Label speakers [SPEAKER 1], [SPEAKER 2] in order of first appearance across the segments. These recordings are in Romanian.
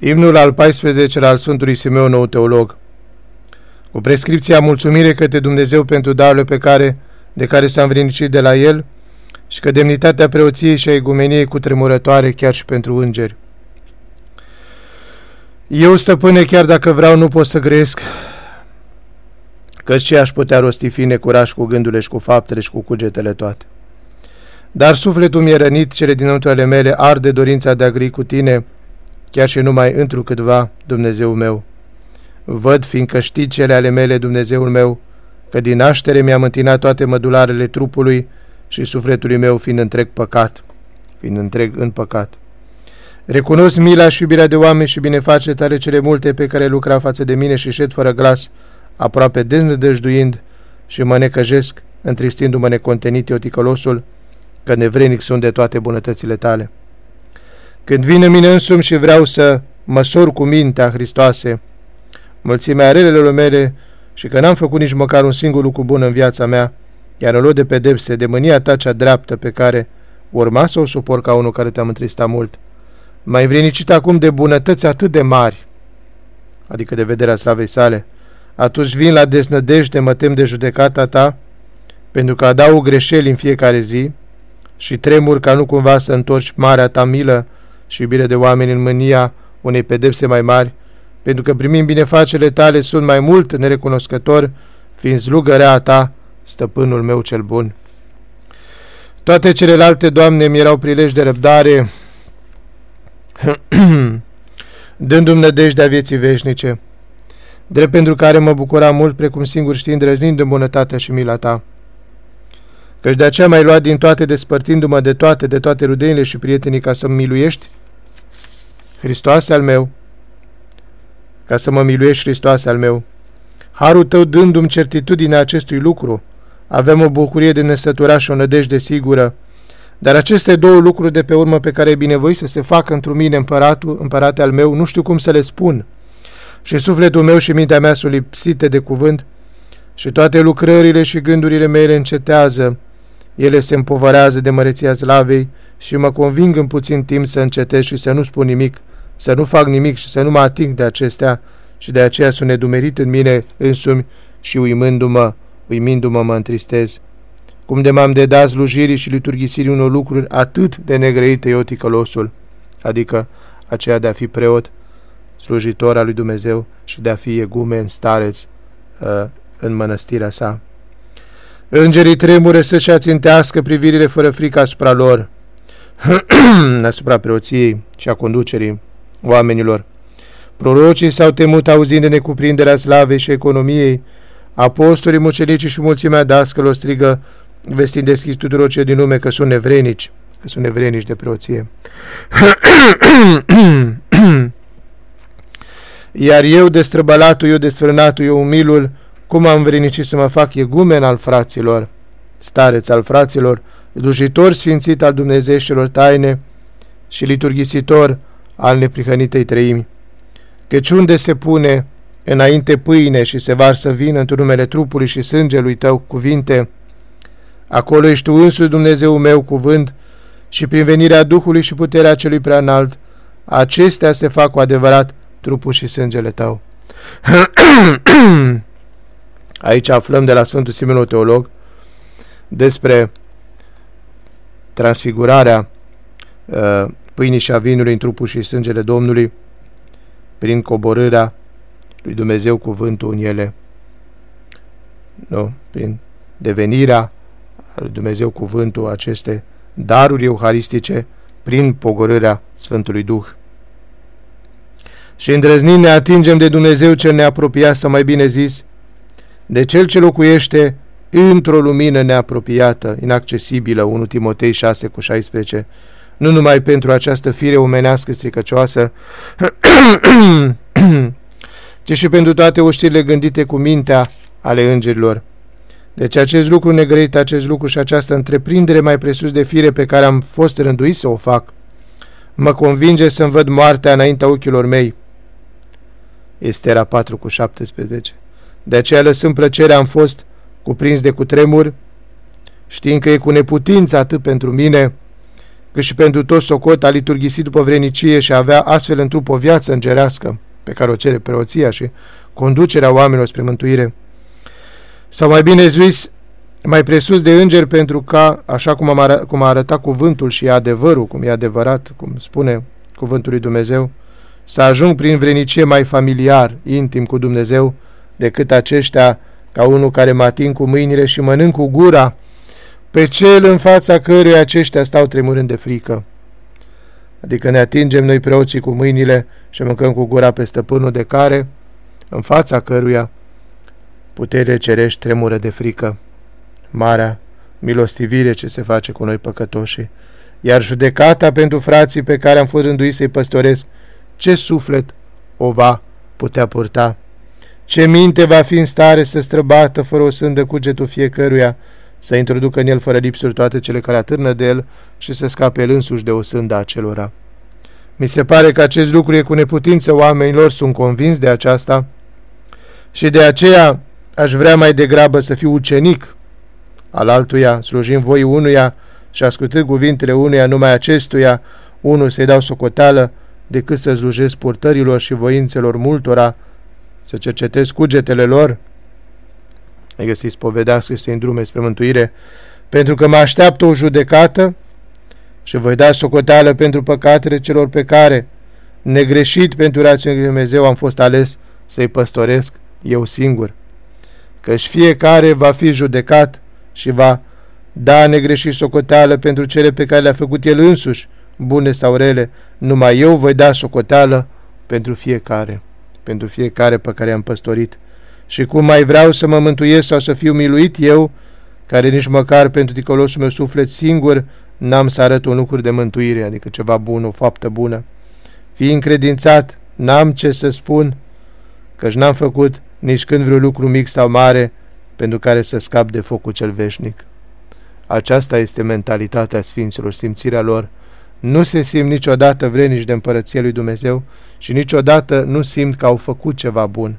[SPEAKER 1] Imnul al 14 al Sfântului Simeon, nou teolog. Cu prescripția mulțumire către Dumnezeu pentru darurile pe care, de care s-a învrinicit de la El și că demnitatea preoției și a egumeniei cu tremurătoare chiar și pentru îngeri. Eu, stăpâne, chiar dacă vreau, nu pot să gresc, că și aș putea rosti fine curaj cu gândurile și cu faptele și cu cugetele toate. Dar sufletul mi-e rănit, cele dinăuntru ale mele arde dorința de a gri cu tine, chiar și numai într câtva, Dumnezeu meu. Văd, fiindcă știi cele ale mele, Dumnezeul meu, că din naștere mi-am întinat toate mădularele trupului și sufletului meu fiind întreg păcat, fiind întreg în păcat. Recunosc mila și iubirea de oameni și bineface tale cele multe pe care lucra față de mine și șed fără glas, aproape deznădăjduind și mă necăjesc, întristindu-mă necontenit eu ticălosul, că nevrenic sunt de toate bunătățile tale. Când vine mine însumi și vreau să măsor cu mintea Hristoase mulțimea relelor mele și că n-am făcut nici măcar un singur lucru bun în viața mea, iar în loc de pedepse, de mânia ta cea dreaptă pe care urma să o suport ca unul care te-am întristat mult, mai vrenicit acum de bunătăți atât de mari, adică de vederea slavei sale, atunci vin la desnădejde, mă tem de judecata ta, pentru că adaug greșeli în fiecare zi și tremur ca nu cumva să întorci marea ta milă și iubire de oameni în mânia unei pedepse mai mari, pentru că primim binefacele tale sunt mai mult nerecunoscător, fiind slugărea a ta, stăpânul meu cel bun. Toate celelalte, Doamne, mi erau prilej de răbdare, dându-mi nădejdea vieții veșnice, drept pentru care mă bucura mult, precum singur știind, răznind în bunătatea și mila ta. Căci de aceea m-ai luat din toate, despărțindu-mă de toate, de toate rudenile și prietenii, ca să-mi miluiești? Hristoase al meu, ca să mă miluiești, Hristoase al meu. Harul tău dându-mi certitudinea acestui lucru, avem o bucurie de nesătura și o nădejde sigură, dar aceste două lucruri de pe urmă pe care e binevoi să se facă într mine împăratul, împărate al meu, nu știu cum să le spun. Și sufletul meu și mintea mea sunt lipsite de cuvânt și toate lucrările și gândurile mele încetează. Ele se împovărează de măreția slavei și mă conving în puțin timp să încetez și să nu spun nimic, să nu fac nimic și să nu mă ating de acestea și de aceea sunt nedumerit în mine însumi și uimându-mă, uimindu-mă mă întristez. Cum de m-am dedat slujirii și liturghisirii unor lucruri atât de negrăite eu ticălosul, adică aceea de a fi preot, slujitor al lui Dumnezeu și de a fi egumen stareț uh, în mănăstirea sa. Îngerii tremure să-și ațintească privirile fără frică asupra lor, asupra preoției și a conducerii oamenilor. Prorocii s-au temut auzind de necuprinderea slavei și economiei. Apostolii, mucenicii și mulțimea dascălor strigă, vestind deschis tuturor ce din lume că sunt nevrenici, că sunt nevrenici de preoție. Iar eu, destrăbălatul, eu, desfrânatul, eu, umilul, cum am vrenicit să mă fac egumen al fraților, stareț al fraților, dujitor sfințit al Dumnezeilor taine și liturghisitor al neprihănitei treimi. Căci unde se pune înainte pâine și se varsă vin într numele trupului și sângelui tău cuvinte, acolo ești tu însuși Dumnezeu meu cuvânt și prin venirea Duhului și puterea celui prea înalt, acestea se fac cu adevărat trupul și sângele tău. Aici aflăm de la Sfântul Simeon Teolog despre transfigurarea uh, pâinii și a vinului în trupul și sângele Domnului, prin coborârea lui Dumnezeu cuvântul în ele, nu? prin devenirea lui Dumnezeu cuvântul aceste daruri euharistice prin pogorârea Sfântului Duh. Și îndrăznind ne atingem de Dumnezeu cel neapropiat, să mai bine zis, de Cel ce locuiește într-o lumină neapropiată, inaccesibilă, 1 Timotei 6 cu 16, nu numai pentru această fire omenească stricăcioasă, ci și pentru toate oștirile gândite cu mintea ale îngerilor. Deci acest lucru negreit, acest lucru și această întreprindere mai presus de fire pe care am fost rânduit să o fac, mă convinge să-mi văd moartea înaintea ochilor mei. Estera 4 cu 17 De aceea lăsând plăcerea am fost cuprins de cutremur, știind că e cu neputință atât pentru mine, că și pentru toți socot a liturghisit după vrenicie și avea astfel în trup o viață îngerească, pe care o cere preoția și conducerea oamenilor spre mântuire. Sau mai bine zis, mai presus de îngeri pentru ca, așa cum, am ară, cum a arătat cuvântul și adevărul, cum e adevărat, cum spune cuvântul lui Dumnezeu, să ajung prin vrenicie mai familiar, intim cu Dumnezeu, decât aceștia ca unul care mă ating cu mâinile și mănânc cu gura, pe cel în fața căruia aceștia stau tremurând de frică. Adică ne atingem noi preoții cu mâinile și mâncăm cu gura pe stăpânul de care, în fața căruia, puterile cerești tremură de frică. Marea milostivire ce se face cu noi păcătoși, iar judecata pentru frații pe care am fost rânduit să-i păstoresc, ce suflet o va putea purta? Ce minte va fi în stare să străbată fără o sândă cugetul fiecăruia, să introducă în el fără lipsuri toate cele care atârnă de el și să scape el însuși de o sândă acelora. Mi se pare că acest lucru e cu neputință oamenilor, sunt convins de aceasta și de aceea aș vrea mai degrabă să fiu ucenic al altuia, slujim voi unuia și ascultând cuvintele unuia numai acestuia, unul să-i dau socoteală, decât să slujesc purtărilor și voințelor multora, să cercetez cugetele lor, ai găsit spovedească și să îndrume spre mântuire, pentru că mă așteaptă o judecată și voi da socoteală pentru păcatele celor pe care, negreșit pentru rațiunea lui Dumnezeu, am fost ales să-i păstoresc eu singur. Căci fiecare va fi judecat și va da negreșit socoteală pentru cele pe care le-a făcut el însuși, bune sau rele, numai eu voi da socoteală pentru fiecare, pentru fiecare pe care am păstorit. Și cum mai vreau să mă mântuiesc sau să fiu miluit eu, care nici măcar pentru ticolosul meu suflet singur n-am să arăt un lucru de mântuire, adică ceva bun, o faptă bună. Fii încredințat, n-am ce să spun, căci n-am făcut nici când vreun lucru mic sau mare pentru care să scap de focul cel veșnic. Aceasta este mentalitatea Sfinților, simțirea lor. Nu se simt niciodată vrenici de împărăție lui Dumnezeu și niciodată nu simt că au făcut ceva bun.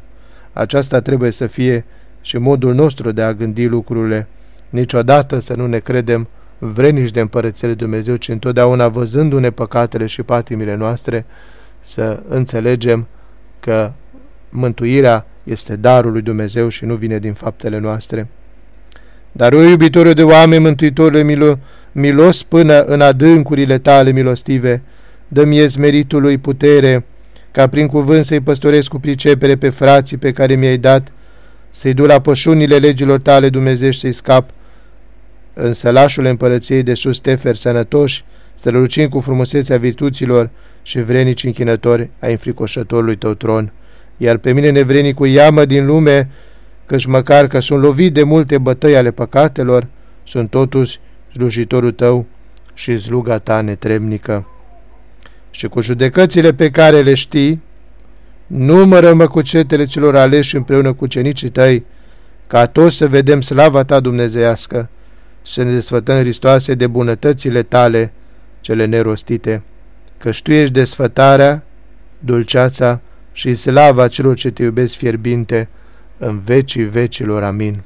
[SPEAKER 1] Aceasta trebuie să fie și modul nostru de a gândi lucrurile. Niciodată să nu ne credem vrenici de împărăție lui Dumnezeu, ci întotdeauna văzându-ne păcatele și patimile noastre, să înțelegem că mântuirea este darul lui Dumnezeu și nu vine din faptele noastre. Dar, o iubitorul de oameni, mântuitorule milo, milos până în adâncurile tale milostive, dă-mi meritului putere, ca prin cuvânt să-i păstoresc cu pricepere pe frații pe care mi-ai dat, să-i du la pășunile legilor tale dumnezești să-i scap, în sălașul împărăției de sus teferi sănătoși, strălucind cu frumusețea virtuților și vrenici închinători a înfricoșătorului tău tron, iar pe mine nevrenicul iamă din lume, căci măcar că sunt lovit de multe bătăi ale păcatelor, sunt totuși slujitorul tău și sluga ta netrebnică. Și cu judecățile pe care le știi, numără-mă cu cetele celor aleși împreună cu cenicii tăi, ca toți să vedem slava ta dumnezeiască, să ne desfătăm, Hristoase, de bunătățile tale, cele nerostite, că tu ești desfătarea, dulceața și slava celor ce te iubesc fierbinte, în vecii vecilor. Amin.